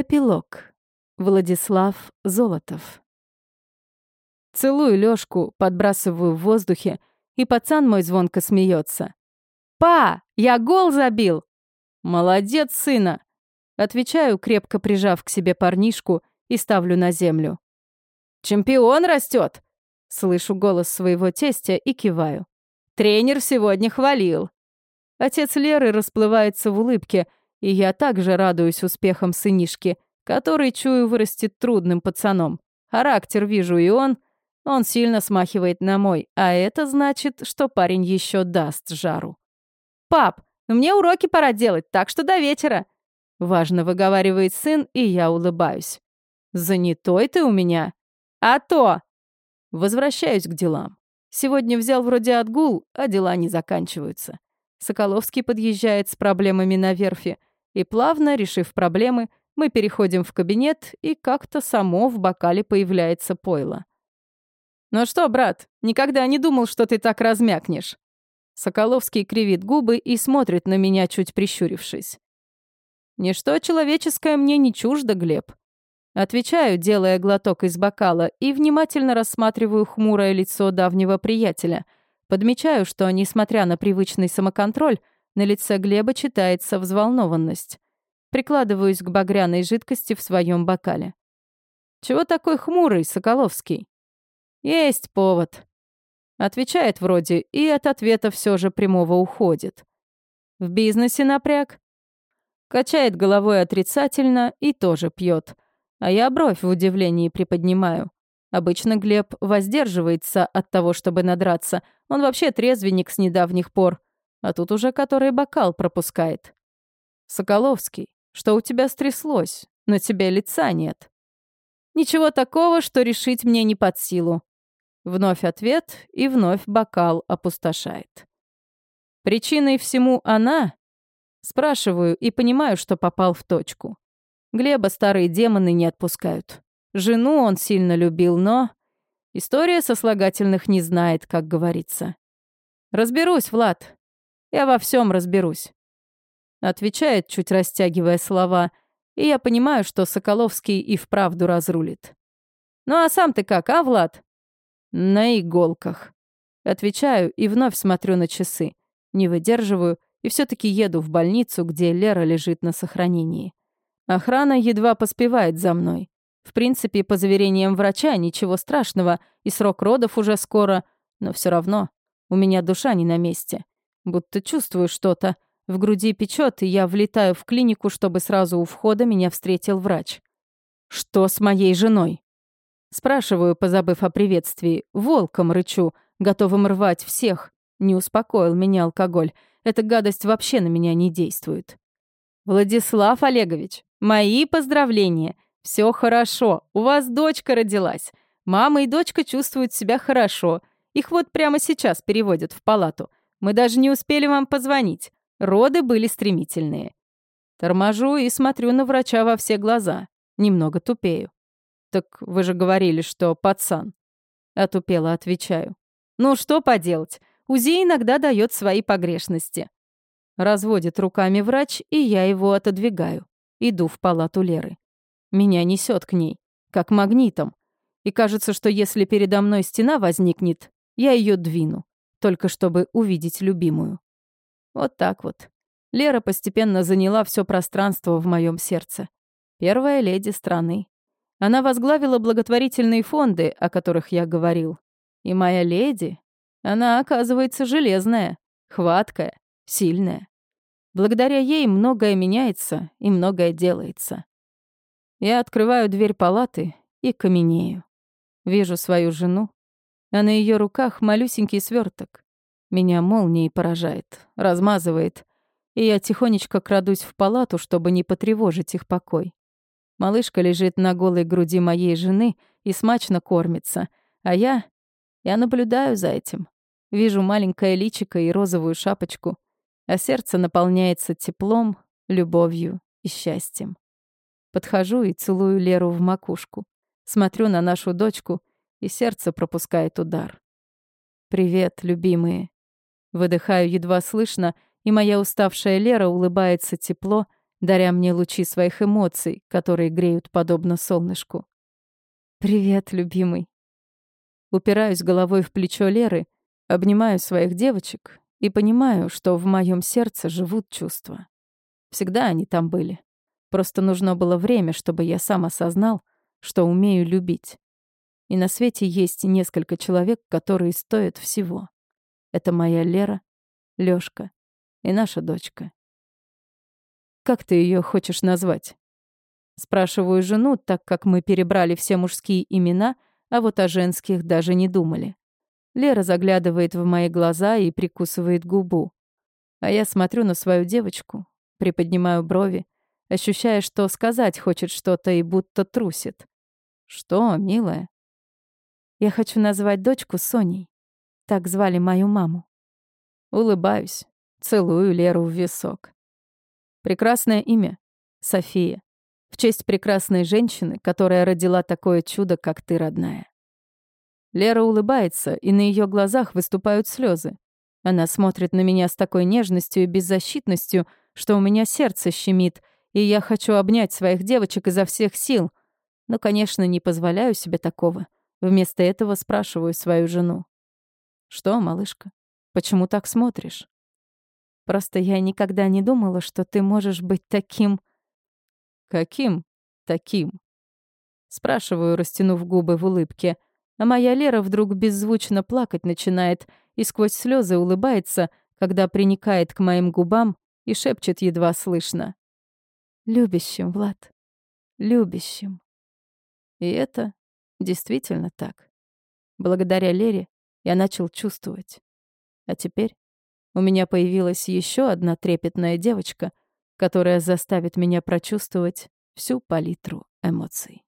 Эпилог. Владислав Золотов. Целую Лёшку, подбрасываю в воздухе, и пацан мой звонко смеется. «Па, я гол забил!» «Молодец, сына!» Отвечаю, крепко прижав к себе парнишку и ставлю на землю. «Чемпион растет! Слышу голос своего тестя и киваю. «Тренер сегодня хвалил!» Отец Леры расплывается в улыбке, и я также радуюсь успехам сынишки, который, чую, вырастет трудным пацаном. Характер вижу и он. Он сильно смахивает на мой, а это значит, что парень еще даст жару. «Пап, мне уроки пора делать, так что до вечера!» Важно выговаривает сын, и я улыбаюсь. «Занятой ты у меня?» «А то!» Возвращаюсь к делам. Сегодня взял вроде отгул, а дела не заканчиваются. Соколовский подъезжает с проблемами на верфи, и плавно, решив проблемы, мы переходим в кабинет, и как-то само в бокале появляется пойло. «Ну что, брат, никогда не думал, что ты так размякнешь». Соколовский кривит губы и смотрит на меня, чуть прищурившись. «Ничто человеческое мне не чуждо, Глеб. Отвечаю, делая глоток из бокала, и внимательно рассматриваю хмурое лицо давнего приятеля. Подмечаю, что, несмотря на привычный самоконтроль, на лице Глеба читается взволнованность. Прикладываюсь к багряной жидкости в своем бокале. «Чего такой хмурый, Соколовский?» «Есть повод», — отвечает вроде, и от ответа все же прямого уходит. «В бизнесе напряг?» Качает головой отрицательно и тоже пьет. А я бровь в удивлении приподнимаю. Обычно Глеб воздерживается от того, чтобы надраться. Он вообще трезвенник с недавних пор. А тут уже который бокал пропускает. «Соколовский, что у тебя стряслось? На тебе лица нет». «Ничего такого, что решить мне не под силу». Вновь ответ, и вновь бокал опустошает. Причиной всему она? Спрашиваю и понимаю, что попал в точку. Глеба старые демоны не отпускают. Жену он сильно любил, но... История сослагательных не знает, как говорится. «Разберусь, Влад. Я во всем разберусь». Отвечает, чуть растягивая слова, и я понимаю, что Соколовский и вправду разрулит. «Ну а сам ты как, а, Влад?» «На иголках». Отвечаю и вновь смотрю на часы. Не выдерживаю и все таки еду в больницу, где Лера лежит на сохранении. Охрана едва поспевает за мной. В принципе, по заверениям врача, ничего страшного, и срок родов уже скоро, но все равно у меня душа не на месте. Будто чувствую что-то. В груди печет, и я влетаю в клинику, чтобы сразу у входа меня встретил врач. «Что с моей женой?» Спрашиваю, позабыв о приветствии. Волком рычу, готовым рвать всех. Не успокоил меня алкоголь. Эта гадость вообще на меня не действует. «Владислав Олегович, мои поздравления. Все хорошо. У вас дочка родилась. Мама и дочка чувствуют себя хорошо. Их вот прямо сейчас переводят в палату. Мы даже не успели вам позвонить. Роды были стремительные». Торможу и смотрю на врача во все глаза. Немного тупею. «Так вы же говорили, что пацан». Отупело отвечаю. «Ну что поделать? УЗИ иногда дает свои погрешности. Разводит руками врач, и я его отодвигаю. Иду в палату Леры. Меня несет к ней, как магнитом. И кажется, что если передо мной стена возникнет, я ее двину, только чтобы увидеть любимую. Вот так вот. Лера постепенно заняла все пространство в моем сердце. Первая леди страны. Она возглавила благотворительные фонды, о которых я говорил. И моя леди, она, оказывается, железная, хваткая, сильная. Благодаря ей многое меняется и многое делается. Я открываю дверь палаты и каменею. Вижу свою жену, а на ее руках малюсенький сверток. Меня молнией поражает, размазывает, и я тихонечко крадусь в палату, чтобы не потревожить их покой. Малышка лежит на голой груди моей жены и смачно кормится, а я... Я наблюдаю за этим. Вижу маленькое личико и розовую шапочку — а сердце наполняется теплом, любовью и счастьем. Подхожу и целую Леру в макушку. Смотрю на нашу дочку, и сердце пропускает удар. «Привет, любимые». Выдыхаю едва слышно, и моя уставшая Лера улыбается тепло, даря мне лучи своих эмоций, которые греют подобно солнышку. «Привет, любимый». Упираюсь головой в плечо Леры, обнимаю своих девочек и понимаю, что в моем сердце живут чувства. Всегда они там были. Просто нужно было время, чтобы я сам осознал, что умею любить. И на свете есть несколько человек, которые стоят всего. Это моя Лера, Лёшка и наша дочка. «Как ты ее хочешь назвать?» Спрашиваю жену, так как мы перебрали все мужские имена, а вот о женских даже не думали. Лера заглядывает в мои глаза и прикусывает губу. А я смотрю на свою девочку, приподнимаю брови, ощущая, что сказать хочет что-то и будто трусит. «Что, милая?» «Я хочу назвать дочку Соней. Так звали мою маму». Улыбаюсь, целую Леру в висок. Прекрасное имя — София. В честь прекрасной женщины, которая родила такое чудо, как ты, родная. Лера улыбается, и на ее глазах выступают слезы. Она смотрит на меня с такой нежностью и беззащитностью, что у меня сердце щемит, и я хочу обнять своих девочек изо всех сил. Но, конечно, не позволяю себе такого. Вместо этого спрашиваю свою жену. «Что, малышка, почему так смотришь?» «Просто я никогда не думала, что ты можешь быть таким...» «Каким таким?» Спрашиваю, растянув губы в улыбке. А моя Лера вдруг беззвучно плакать начинает и сквозь слезы улыбается, когда приникает к моим губам и шепчет едва слышно. «Любящим, Влад, любящим». И это действительно так. Благодаря Лере я начал чувствовать. А теперь у меня появилась еще одна трепетная девочка — которая заставит меня прочувствовать всю палитру эмоций.